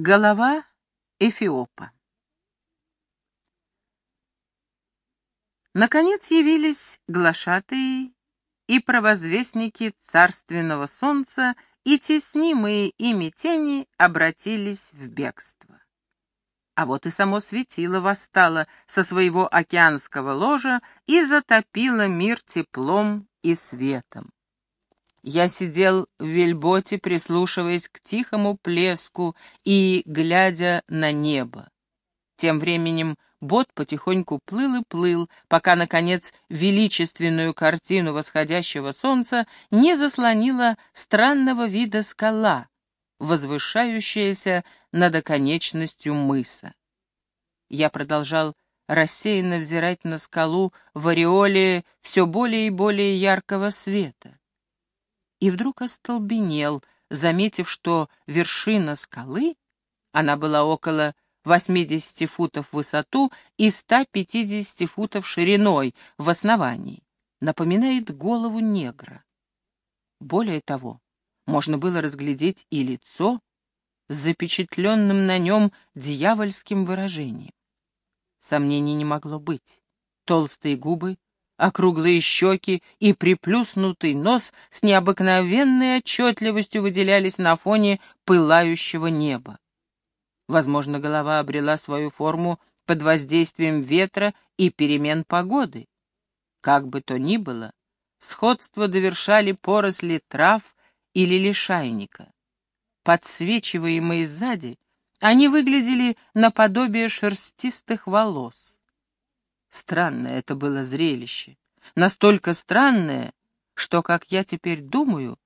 Голова Эфиопа Наконец явились глашатые и провозвестники царственного солнца, и теснимые ими тени обратились в бегство. А вот и само светило восстало со своего океанского ложа и затопило мир теплом и светом. Я сидел в вельботе, прислушиваясь к тихому плеску и глядя на небо. Тем временем бот потихоньку плыл и плыл, пока, наконец, величественную картину восходящего солнца не заслонила странного вида скала, возвышающаяся над оконечностью мыса. Я продолжал рассеянно взирать на скалу в ореоле все более и более яркого света и вдруг остолбенел, заметив, что вершина скалы, она была около 80 футов в высоту и 150 футов шириной в основании, напоминает голову негра. Более того, можно было разглядеть и лицо с запечатленным на нем дьявольским выражением. Сомнений не могло быть. Толстые губы, Округлые щеки и приплюснутый нос с необыкновенной отчетливостью выделялись на фоне пылающего неба. Возможно, голова обрела свою форму под воздействием ветра и перемен погоды. Как бы то ни было, сходство довершали поросли трав или лишайника. Подсвечиваемые сзади, они выглядели наподобие шерстистых волос. Странное это было зрелище. Настолько странное, что, как я теперь думаю,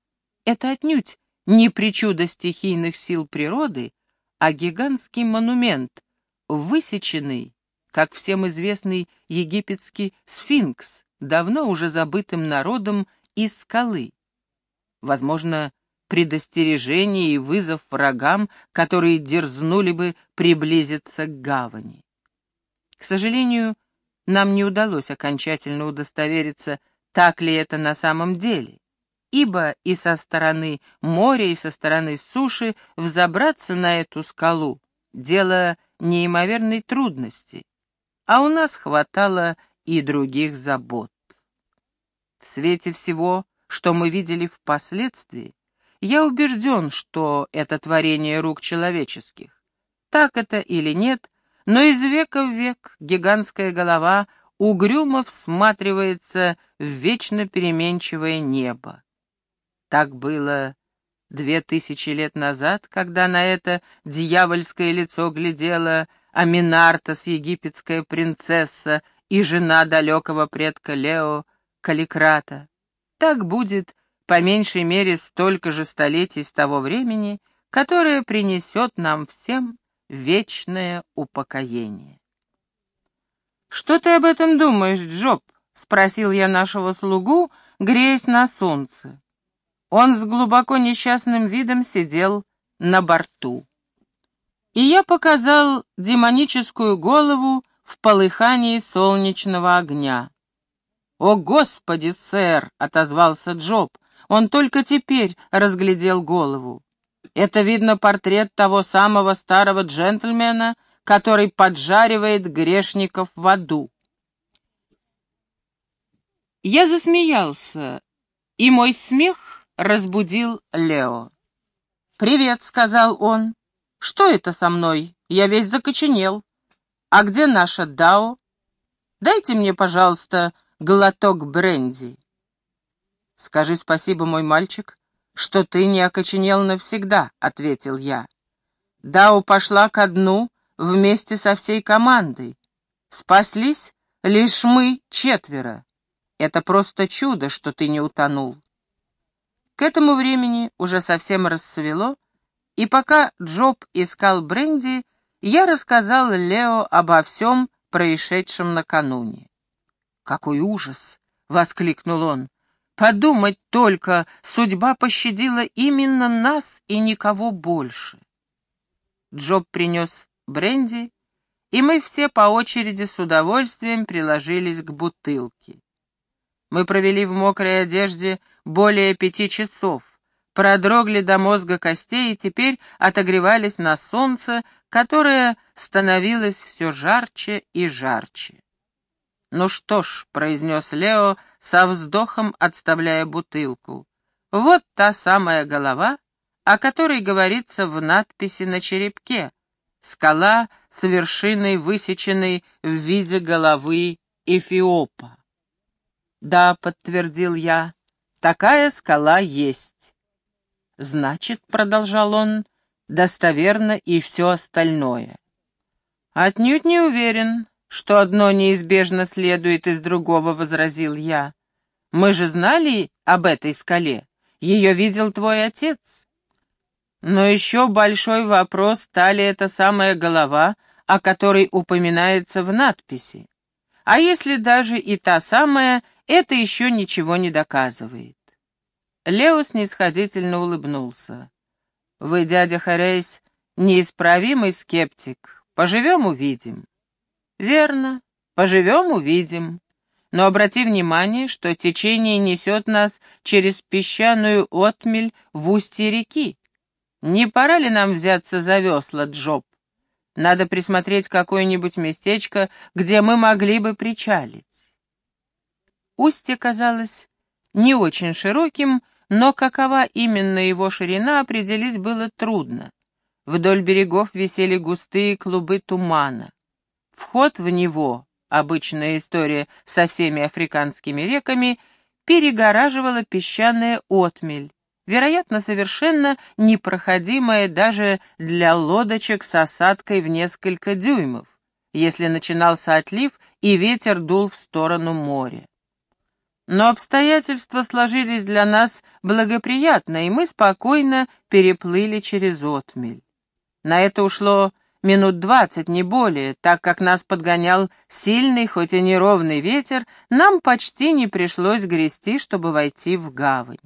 это отнюдь не причуда стихийных сил природы, а гигантский монумент, высеченный, как всем известный египетский сфинкс, давно уже забытым народом из скалы. Возможно, предостережение и вызов врагам, которые дерзнули бы приблизиться к гавани. К сожалению, нам не удалось окончательно удостовериться, так ли это на самом деле, ибо и со стороны моря, и со стороны суши взобраться на эту скалу — дело неимоверной трудности, а у нас хватало и других забот. В свете всего, что мы видели впоследствии, я убежден, что это творение рук человеческих. Так это или нет, но из века в век гигантская голова угрюмо всматривается в вечно переменчивое небо. Так было две тысячи лет назад, когда на это дьявольское лицо глядела Аминартас, египетская принцесса и жена далекого предка Лео Каликрата. Так будет по меньшей мере столько же столетий с того времени, которое принесет нам всем вечное упокоение. «Что ты об этом думаешь, Джоб?» — спросил я нашего слугу, греясь на солнце. Он с глубоко несчастным видом сидел на борту. И я показал демоническую голову в полыхании солнечного огня. «О, Господи, сэр!» — отозвался Джоб. Он только теперь разглядел голову. Это, видно, портрет того самого старого джентльмена, который поджаривает грешников в аду. Я засмеялся, и мой смех разбудил Лео. «Привет», — сказал он. «Что это со мной? Я весь закоченел. А где наша Дао? Дайте мне, пожалуйста, глоток бренди». «Скажи спасибо, мой мальчик, что ты не окоченел навсегда», — ответил я. Дау пошла ко дну вместе со всей командой. Спаслись лишь мы четверо. Это просто чудо, что ты не утонул. К этому времени уже совсем рассвело, и пока Джоб искал Бренди, я рассказал Лео обо всем происшедшем накануне. «Какой ужас!» — воскликнул он. Подумать только, судьба пощадила именно нас и никого больше. Джоб принес бренди, и мы все по очереди с удовольствием приложились к бутылке. Мы провели в мокрой одежде более пяти часов, продрогли до мозга костей и теперь отогревались на солнце, которое становилось все жарче и жарче. «Ну что ж», — произнес Лео, со вздохом отставляя бутылку, — «вот та самая голова, о которой говорится в надписи на черепке, скала с вершиной, высеченной в виде головы Эфиопа». «Да», — подтвердил я, — «такая скала есть». «Значит», — продолжал он, — «достоверно и все остальное». «Отнюдь не уверен, что одно неизбежно следует из другого», — возразил я. «Мы же знали об этой скале. Ее видел твой отец». Но еще большой вопрос, та ли это самая голова, о которой упоминается в надписи. А если даже и та самая, это еще ничего не доказывает. Лео снисходительно улыбнулся. «Вы, дядя Хорейс, неисправимый скептик. Поживем — увидим». «Верно. Поживем — увидим. Но обрати внимание, что течение несет нас через песчаную отмель в устье реки. Не пора ли нам взяться за весла, Джоб? Надо присмотреть какое-нибудь местечко, где мы могли бы причалить. Устье казалось не очень широким, но какова именно его ширина определить было трудно. Вдоль берегов висели густые клубы тумана. Вход в него, обычная история со всеми африканскими реками, перегораживала песчаная отмель, вероятно, совершенно непроходимая даже для лодочек с осадкой в несколько дюймов, если начинался отлив и ветер дул в сторону моря. Но обстоятельства сложились для нас благоприятно, и мы спокойно переплыли через отмель. На это ушло минут двадцать, не более, так как нас подгонял сильный, хоть и неровный ветер, нам почти не пришлось грести, чтобы войти в гавань.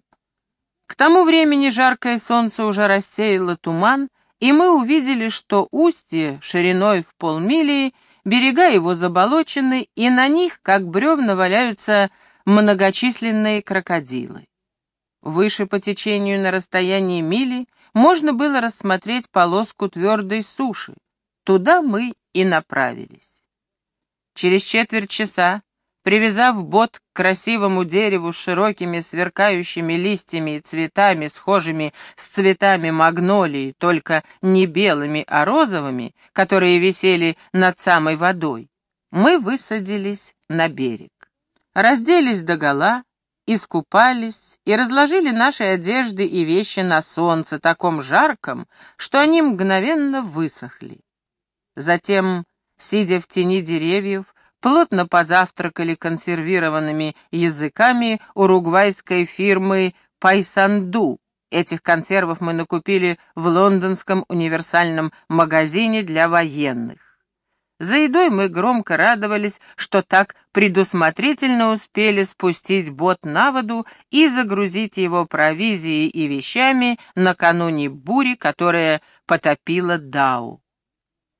К тому времени жаркое солнце уже рассеяло туман, и мы увидели, что устье шириной в полмили, берега его заболочены, и на них, как бревна, валяются многочисленные крокодилы. Выше по течению на расстоянии мили можно было рассмотреть полоску твердой суши. Туда мы и направились. Через четверть часа, привязав бот к красивому дереву с широкими сверкающими листьями и цветами, схожими с цветами магнолии, только не белыми, а розовыми, которые висели над самой водой, мы высадились на берег разделись догола, искупались и разложили наши одежды и вещи на солнце, таком жарком, что они мгновенно высохли. Затем, сидя в тени деревьев, плотно позавтракали консервированными языками уругвайской фирмы «Пайсанду». Этих консервов мы накупили в лондонском универсальном магазине для военных. За едой мы громко радовались, что так предусмотрительно успели спустить бот на воду и загрузить его провизией и вещами накануне бури, которая потопила Дау.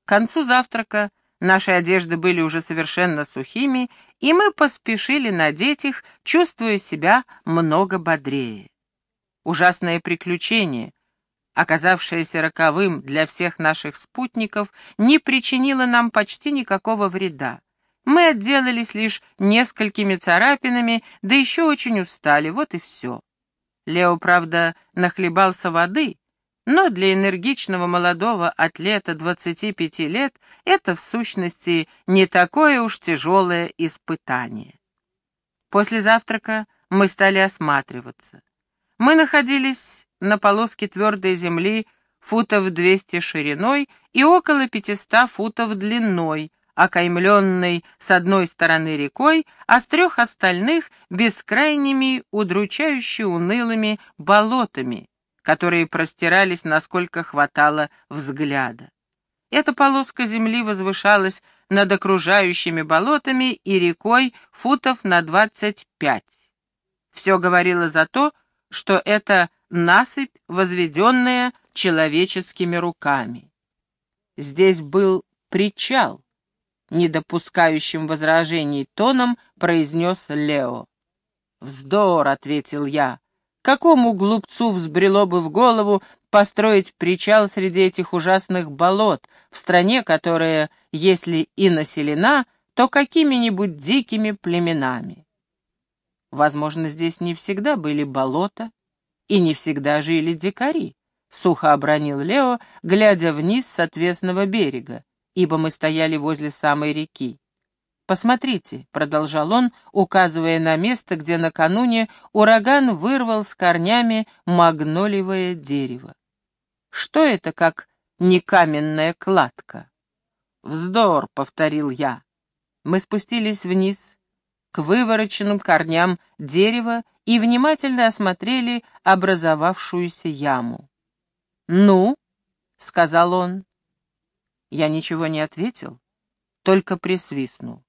К концу завтрака наши одежды были уже совершенно сухими, и мы поспешили надеть их, чувствуя себя много бодрее. Ужасное приключение, оказавшееся роковым для всех наших спутников, не причинило нам почти никакого вреда. Мы отделались лишь несколькими царапинами, да еще очень устали, вот и все. Лео, правда, нахлебался воды, но для энергичного молодого атлета 25 лет это, в сущности, не такое уж тяжелое испытание. После завтрака мы стали осматриваться. Мы находились на полоске твердой земли футов 200 шириной и около 500 футов длиной, окаймленной с одной стороны рекой, а с трех остальных — бескрайними, удручающе унылыми болотами, которые простирались, насколько хватало взгляда. Эта полоска земли возвышалась над окружающими болотами и рекой футов на 25. Все говорило за то, что это насыпь, возведенная человеческими руками. Здесь был причал, не допускающим возражений тоном произнес Лео. «Вздор», — ответил я, Какому глупцу взбрело бы в голову построить причал среди этих ужасных болот, в стране, которая, если и населена, то какими-нибудь дикими племенами? Возможно, здесь не всегда были болота, и не всегда жили дикари, — сухо обронил Лео, глядя вниз с отвесного берега, ибо мы стояли возле самой реки. «Посмотрите», — продолжал он, указывая на место, где накануне ураган вырвал с корнями магнолиевое дерево. «Что это, как не каменная кладка?» «Вздор», — повторил я. Мы спустились вниз, к вывороченным корням дерева и внимательно осмотрели образовавшуюся яму. «Ну?» — сказал он. Я ничего не ответил, только присвистнул.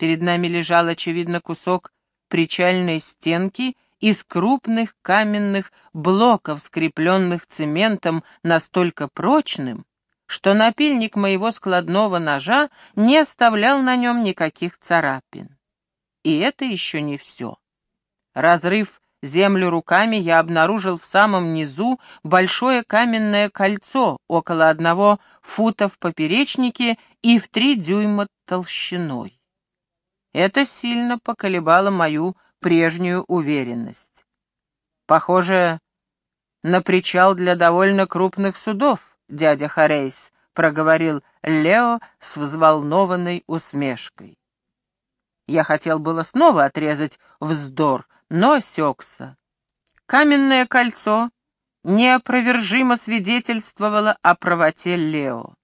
Перед нами лежал, очевидно, кусок причальной стенки из крупных каменных блоков, скрепленных цементом настолько прочным, что напильник моего складного ножа не оставлял на нем никаких царапин. И это еще не все. Разрыв землю руками, я обнаружил в самом низу большое каменное кольцо около одного фута в поперечнике и в три дюйма толщиной. Это сильно поколебало мою прежнюю уверенность. Похоже на причал для довольно крупных судов, дядя Харейс, проговорил Лео с взволнованной усмешкой. Я хотел было снова отрезать вздор, но осекся. Каменное кольцо неопровержимо свидетельствовало о правоте Лео.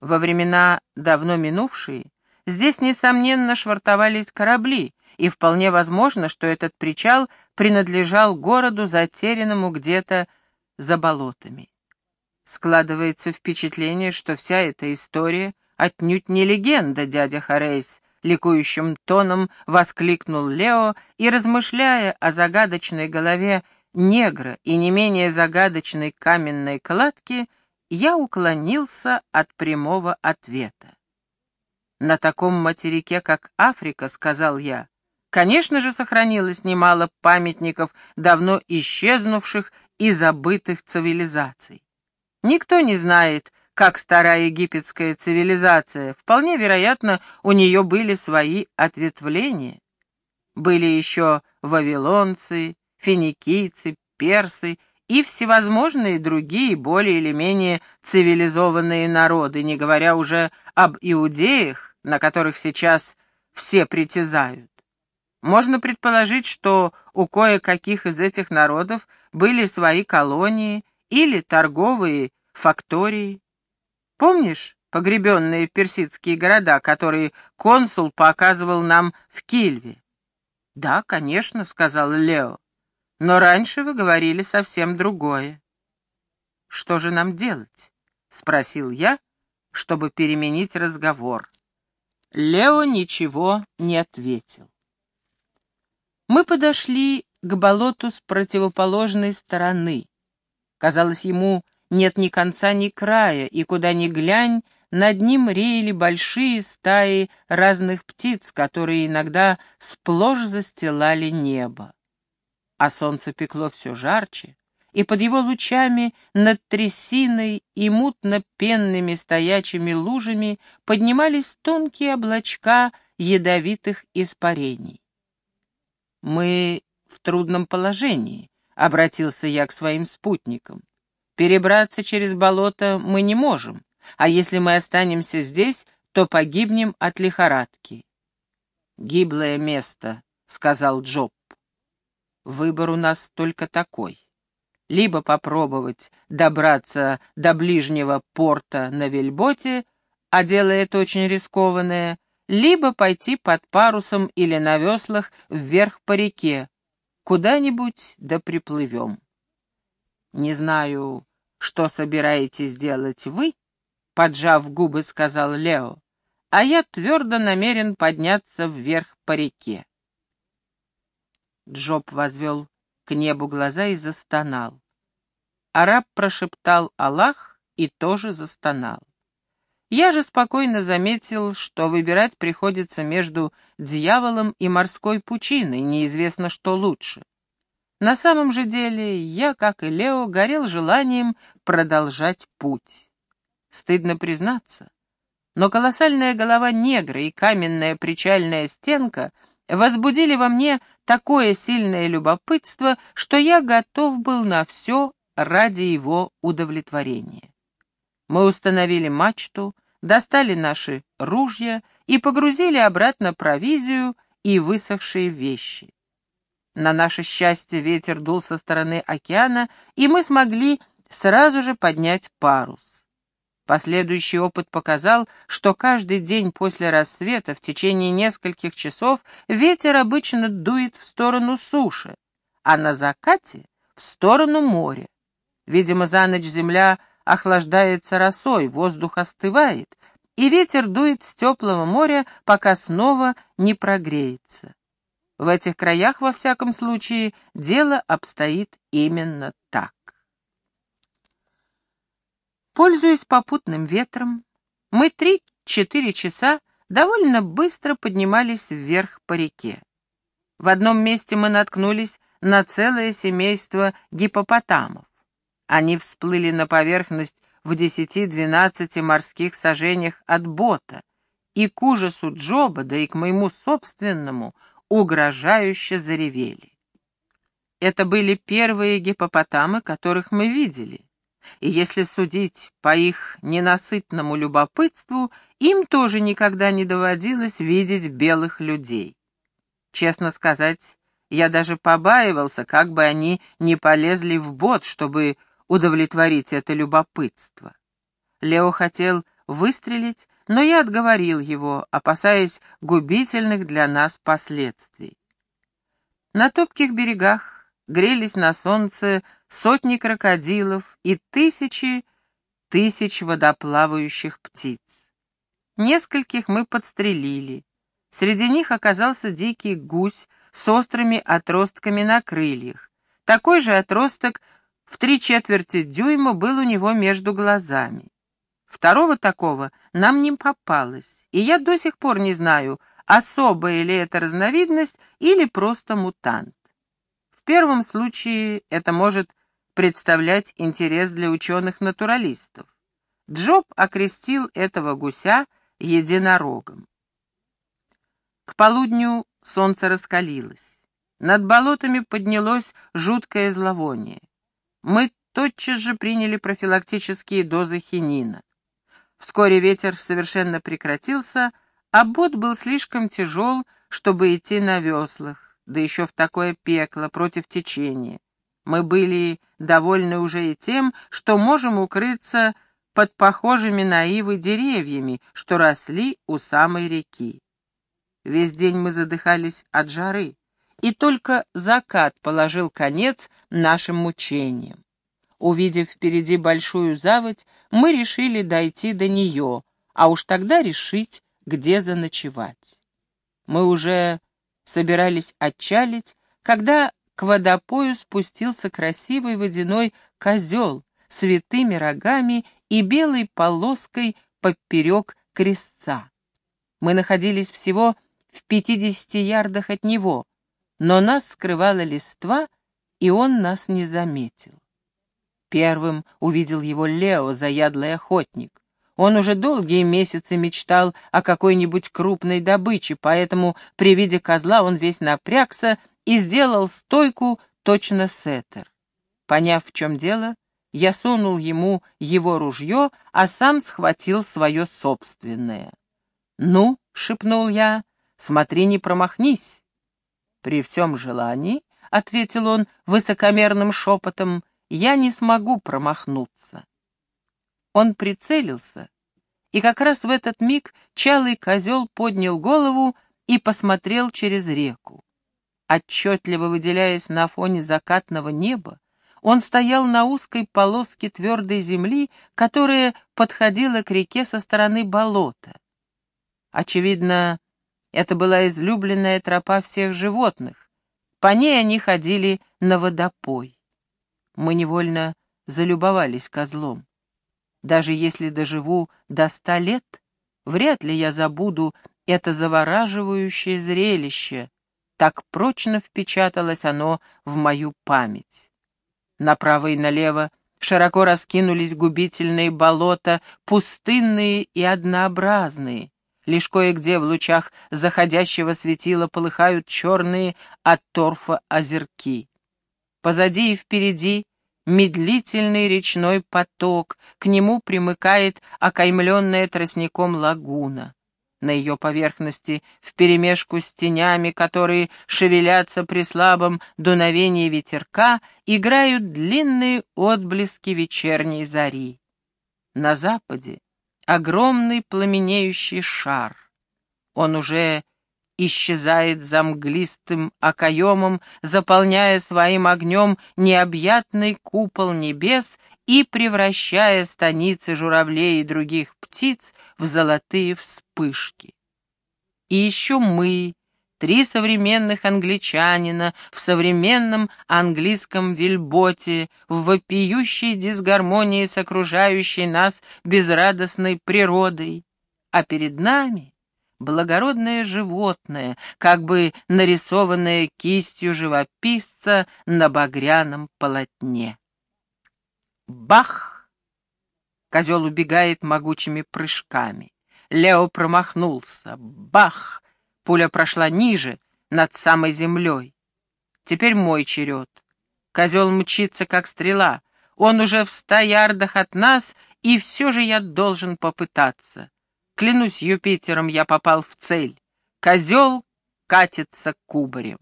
Во времена давно минувшие Здесь, несомненно, швартовались корабли, и вполне возможно, что этот причал принадлежал городу, затерянному где-то за болотами. Складывается впечатление, что вся эта история отнюдь не легенда, дядя Харейс, ликующим тоном воскликнул Лео и, размышляя о загадочной голове негра и не менее загадочной каменной кладке, я уклонился от прямого ответа. На таком материке, как Африка, сказал я, конечно же, сохранилось немало памятников давно исчезнувших и забытых цивилизаций. Никто не знает, как старая египетская цивилизация, вполне вероятно, у нее были свои ответвления. Были еще вавилонцы, финикийцы, персы и всевозможные другие более или менее цивилизованные народы, не говоря уже об иудеях, на которых сейчас все притязают. Можно предположить, что у кое-каких из этих народов были свои колонии или торговые фактории. Помнишь погребенные персидские города, которые консул показывал нам в Кильве? «Да, конечно», — сказал Лео. «Но раньше вы говорили совсем другое». «Что же нам делать?» — спросил я, чтобы переменить разговор. Лео ничего не ответил. Мы подошли к болоту с противоположной стороны. Казалось, ему нет ни конца, ни края, и куда ни глянь, над ним реяли большие стаи разных птиц, которые иногда сплошь застилали небо. А солнце пекло все жарче, и под его лучами над трясиной и мутно-пенными стоячими лужами поднимались тонкие облачка ядовитых испарений. «Мы в трудном положении», — обратился я к своим спутникам. «Перебраться через болото мы не можем, а если мы останемся здесь, то погибнем от лихорадки». «Гиблое место», — сказал Джоб. «Выбор у нас только такой» либо попробовать добраться до ближнего порта на вельботе, а дело это очень рискованное, либо пойти под парусом или на веслах вверх по реке, куда-нибудь да приплывем. Не знаю, что собираетесь делать вы, поджав губы, сказал Лео, а я твердо намерен подняться вверх по реке. Джоб возвел к небу глаза и застонал. Араб прошептал Аллах и тоже застонал. Я же спокойно заметил, что выбирать приходится между дьяволом и морской пучиной, неизвестно что лучше. На самом же деле я, как и Лео, горел желанием продолжать путь. Стыдно признаться, но колоссальная голова негра и каменная причальная стенка возбудили во мне такое сильное любопытство, что я готов был на все ради его удовлетворения. Мы установили мачту, достали наши ружья и погрузили обратно провизию и высохшие вещи. На наше счастье ветер дул со стороны океана, и мы смогли сразу же поднять парус. Последующий опыт показал, что каждый день после рассвета в течение нескольких часов ветер обычно дует в сторону суши, а на закате — в сторону моря. Видимо, за ночь земля охлаждается росой, воздух остывает, и ветер дует с теплого моря, пока снова не прогреется. В этих краях, во всяком случае, дело обстоит именно так. Пользуясь попутным ветром, мы три-четыре часа довольно быстро поднимались вверх по реке. В одном месте мы наткнулись на целое семейство гипопотамов. Они всплыли на поверхность в десяти-двенадцати морских сажениях от бота, и к ужасу Джоба, да и к моему собственному, угрожающе заревели. Это были первые гипопотамы, которых мы видели, и если судить по их ненасытному любопытству, им тоже никогда не доводилось видеть белых людей. Честно сказать, я даже побаивался, как бы они не полезли в бот, чтобы удовлетворить это любопытство. Лео хотел выстрелить, но я отговорил его, опасаясь губительных для нас последствий. На топких берегах грелись на солнце сотни крокодилов и тысячи тысяч водоплавающих птиц. Нескольких мы подстрелили. Среди них оказался дикий гусь с острыми отростками на крыльях. Такой же отросток в три четверти дюйма был у него между глазами. Второго такого нам не попалось, и я до сих пор не знаю, особая ли это разновидность или просто мутант. В первом случае это может представлять интерес для ученых-натуралистов. Джоб окрестил этого гуся единорогом. К полудню солнце раскалилось. Над болотами поднялось жуткое зловоние. Мы тотчас же приняли профилактические дозы хинина. Вскоре ветер совершенно прекратился, а бот был слишком тяжел, чтобы идти на веслах, да еще в такое пекло против течения. Мы были довольны уже и тем, что можем укрыться под похожими на ивы деревьями, что росли у самой реки. Весь день мы задыхались от жары, и только закат положил конец нашим мучениям. Увидев впереди большую заводь, мы решили дойти до нее, а уж тогда решить, где заночевать. Мы уже собирались отчалить, когда к водопою спустился красивый водяной козел с витыми рогами и белой полоской поперек крестца. Мы находились всего в пятидесяти ярдах от него, но нас скрывала листва, и он нас не заметил. Первым увидел его Лео, заядлый охотник. Он уже долгие месяцы мечтал о какой-нибудь крупной добыче, поэтому при виде козла он весь напрягся и сделал стойку точно сеттер. Поняв, в чем дело, я сунул ему его ружье, а сам схватил свое собственное. «Ну», — шепнул я, — «смотри, не промахнись». «При всем желании», — ответил он высокомерным шепотом, я не смогу промахнуться. Он прицелился, и как раз в этот миг чалый козел поднял голову и посмотрел через реку. Отчетливо выделяясь на фоне закатного неба, он стоял на узкой полоске твердой земли, которая подходила к реке со стороны болота. Очевидно, это была излюбленная тропа всех животных. По ней они ходили на водопой. Мы невольно залюбовались козлом. Даже если доживу до ста лет, вряд ли я забуду это завораживающее зрелище, Так прочно впечаталось оно в мою память. Направо и налево широко раскинулись губительные болота, пустынные и однообразные. Лишь кое-где в лучах заходящего светила полыхают черные от торфа озерки. Позади и впереди медлительный речной поток, к нему примыкает окаймленная тростником лагуна. На ее поверхности, вперемешку с тенями, которые шевелятся при слабом дуновении ветерка, играют длинные отблески вечерней зари. На западе огромный пламенеющий шар. Он уже исчезает за мглистым окоемом, заполняя своим огнем необъятный купол небес и превращая станицы журавлей и других птиц в золотые вспышки. И еще мы, три современных англичанина в современном английском вельботе, в вопиющей дисгармонии с окружающей нас безрадостной природой, а перед нами благородное животное, как бы нарисованное кистью живописца на багряном полотне. Бах! Козел убегает могучими прыжками. Лео промахнулся. Бах! Пуля прошла ниже, над самой землей. Теперь мой черед. Козел мчится, как стрела. Он уже в ста ярдах от нас, и все же я должен попытаться. Клянусь Юпитером, я попал в цель. Козел катится кубарем.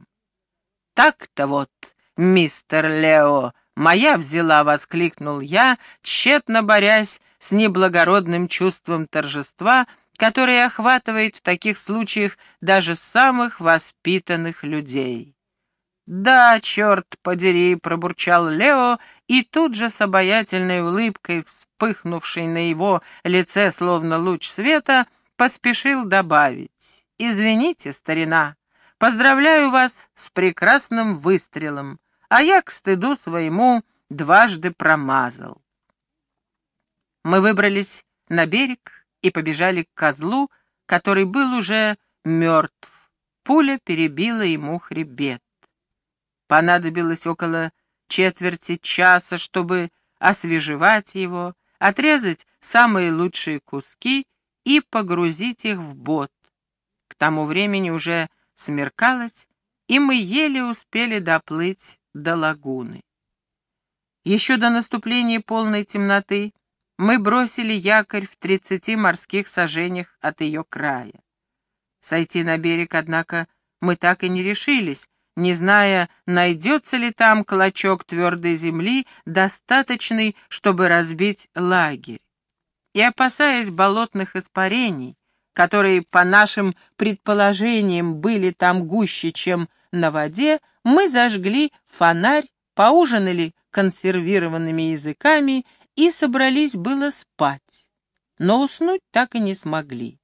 Так-то вот, мистер Лео, моя взяла, воскликнул я, тщетно борясь с неблагородным чувством торжества, которое охватывает в таких случаях даже самых воспитанных людей. «Да, черт подери!» — пробурчал Лео, и тут же с обаятельной улыбкой вспыхнувший на его лице словно луч света, поспешил добавить. «Извините, старина, поздравляю вас с прекрасным выстрелом, а я к стыду своему дважды промазал». Мы выбрались на берег и побежали к козлу, который был уже мертв. Пуля перебила ему хребет. Понадобилось около четверти часа, чтобы освежевать его, отрезать самые лучшие куски и погрузить их в бот. К тому времени уже смеркалось, и мы еле успели доплыть до лагуны. Еще до наступления полной темноты мы бросили якорь в тридцати морских сажениях от ее края. Сойти на берег, однако, мы так и не решились, не зная, найдется ли там клочок твердой земли, достаточный, чтобы разбить лагерь. И опасаясь болотных испарений, которые, по нашим предположениям, были там гуще, чем на воде, мы зажгли фонарь, поужинали консервированными языками и собрались было спать. Но уснуть так и не смогли.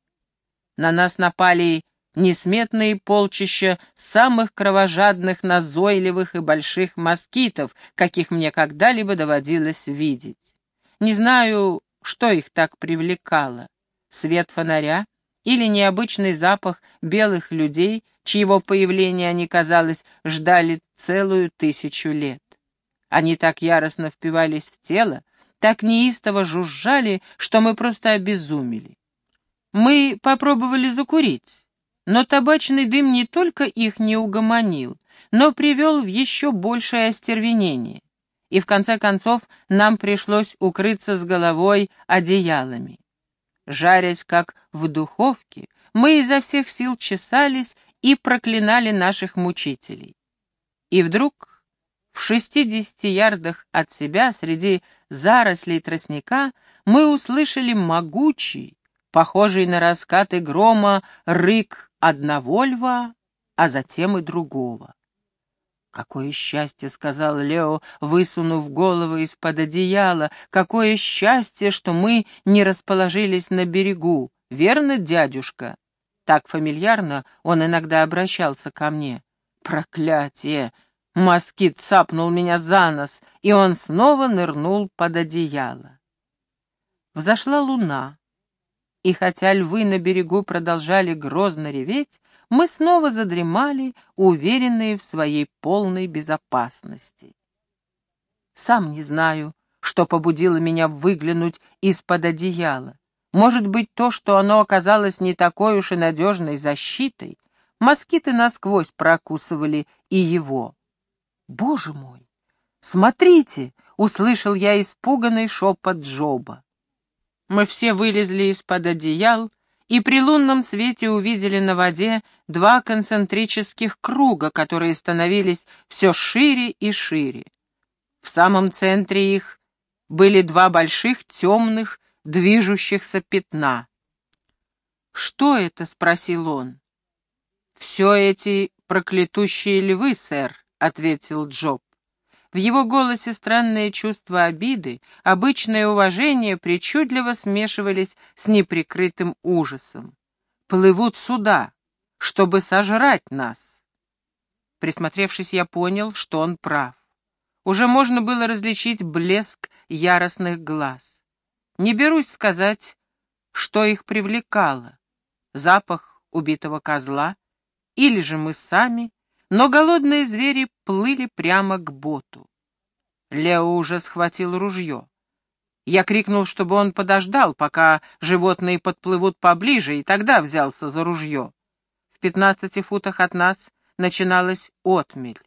На нас напали несметные полчища самых кровожадных, назойливых и больших москитов, каких мне когда-либо доводилось видеть. Не знаю, что их так привлекало. Свет фонаря или необычный запах белых людей, чьего появления они, казалось, ждали целую тысячу лет. Они так яростно впивались в тело, так неистово жужжали, что мы просто обезумели. Мы попробовали закурить. Но табачный дым не только их не угомонил, но привел в еще большее остервенение. И в конце концов нам пришлось укрыться с головой одеялами. Жарясь как в духовке, мы изо всех сил чесались и проклинали наших мучителей. И вдруг в шестидесяти ярдах от себя, среди зарослей тростника, мы услышали могучий, похожий на раскаты грома, рык одного льва, а затем и другого. «Какое счастье!» — сказал Лео, высунув голову из-под одеяла. «Какое счастье, что мы не расположились на берегу! Верно, дядюшка?» Так фамильярно он иногда обращался ко мне. «Проклятие!» Москит цапнул меня за нос, и он снова нырнул под одеяло. Взошла луна и хотя львы на берегу продолжали грозно реветь, мы снова задремали, уверенные в своей полной безопасности. Сам не знаю, что побудило меня выглянуть из-под одеяла. Может быть, то, что оно оказалось не такой уж и надежной защитой. Москиты насквозь прокусывали и его. «Боже мой! Смотрите!» — услышал я испуганный шепот Джоба. Мы все вылезли из-под одеял и при лунном свете увидели на воде два концентрических круга, которые становились все шире и шире. В самом центре их были два больших темных движущихся пятна. «Что это?» — спросил он. «Все эти проклятущие львы, сэр», — ответил Джоб. В его голосе странное чувство обиды, обычное уважение причудливо смешивались с неприкрытым ужасом. «Плывут сюда, чтобы сожрать нас». Присмотревшись, я понял, что он прав. Уже можно было различить блеск яростных глаз. Не берусь сказать, что их привлекало. Запах убитого козла или же мы сами, но голодные звери плыли прямо к боту. Лео уже схватил ружье. Я крикнул, чтобы он подождал, пока животные подплывут поближе, и тогда взялся за ружье. В пятнадцати футах от нас начиналась отмель.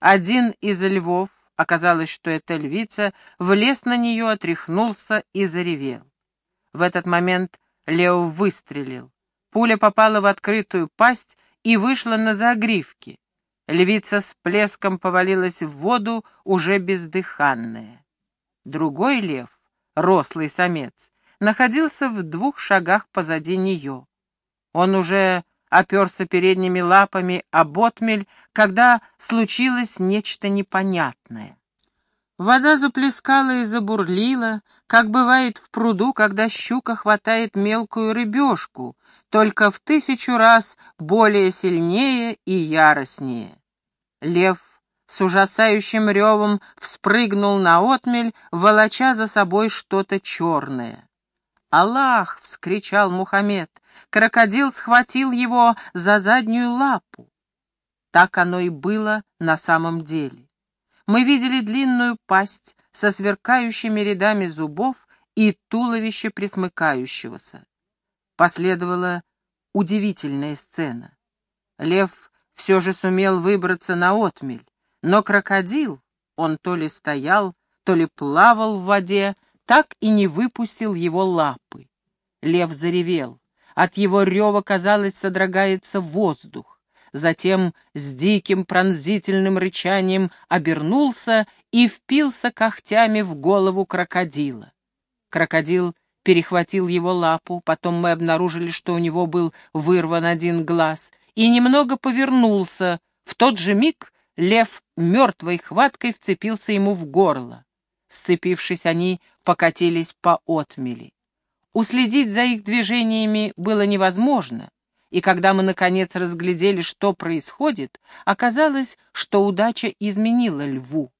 Один из львов, оказалось, что это львица, влез на нее, отряхнулся и заревел. В этот момент Лео выстрелил. Пуля попала в открытую пасть и вышла на загривки. Львица с плеском повалилась в воду, уже бездыханная. Другой лев, рослый самец, находился в двух шагах позади нее. Он уже оперся передними лапами об отмель, когда случилось нечто непонятное. Вода заплескала и забурлила, как бывает в пруду, когда щука хватает мелкую рыбешку, только в тысячу раз более сильнее и яростнее. Лев с ужасающим ревом вспрыгнул на отмель, волоча за собой что-то черное. «Аллах!» — вскричал Мухаммед. Крокодил схватил его за заднюю лапу. Так оно и было на самом деле. Мы видели длинную пасть со сверкающими рядами зубов и туловище присмыкающегося. Последовала удивительная сцена. Лев все же сумел выбраться на отмель, но крокодил, он то ли стоял, то ли плавал в воде, так и не выпустил его лапы. Лев заревел. От его рева, казалось, содрогается воздух. Затем с диким пронзительным рычанием обернулся и впился когтями в голову крокодила. Крокодил перехватил его лапу, потом мы обнаружили, что у него был вырван один глаз, и немного повернулся. В тот же миг лев мертвой хваткой вцепился ему в горло. Сцепившись, они покатились по отмели. Уследить за их движениями было невозможно, и когда мы, наконец, разглядели, что происходит, оказалось, что удача изменила льву.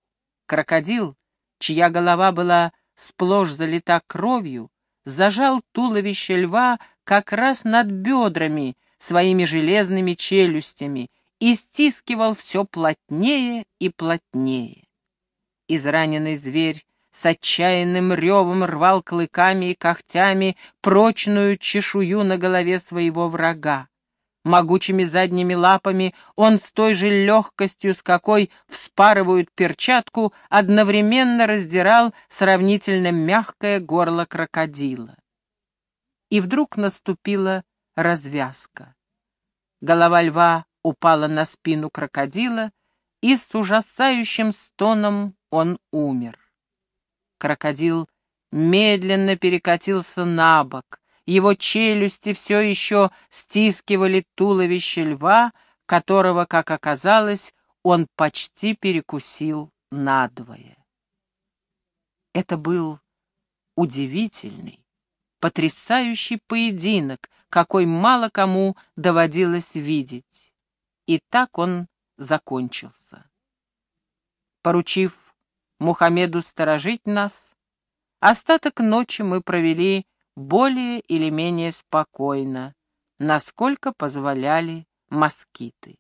Крокодил, чья голова была сплошь залита кровью, зажал туловище льва как раз над бедрами своими железными челюстями и стискивал все плотнее и плотнее. Израненный зверь с отчаянным ревом рвал клыками и когтями прочную чешую на голове своего врага. Могучими задними лапами он с той же легкостью, с какой вспарывают перчатку, одновременно раздирал сравнительно мягкое горло крокодила. И вдруг наступила развязка. Голова льва упала на спину крокодила, и с ужасающим стоном он умер. Крокодил медленно перекатился на бок, его челюсти все еще стискивали туловище льва, которого, как оказалось, он почти перекусил надвое. Это был удивительный, потрясающий поединок, какой мало кому доводилось видеть. И так он закончился. Поручив Мухаммеду сторожить нас, остаток ночи мы провели более или менее спокойно, насколько позволяли москиты.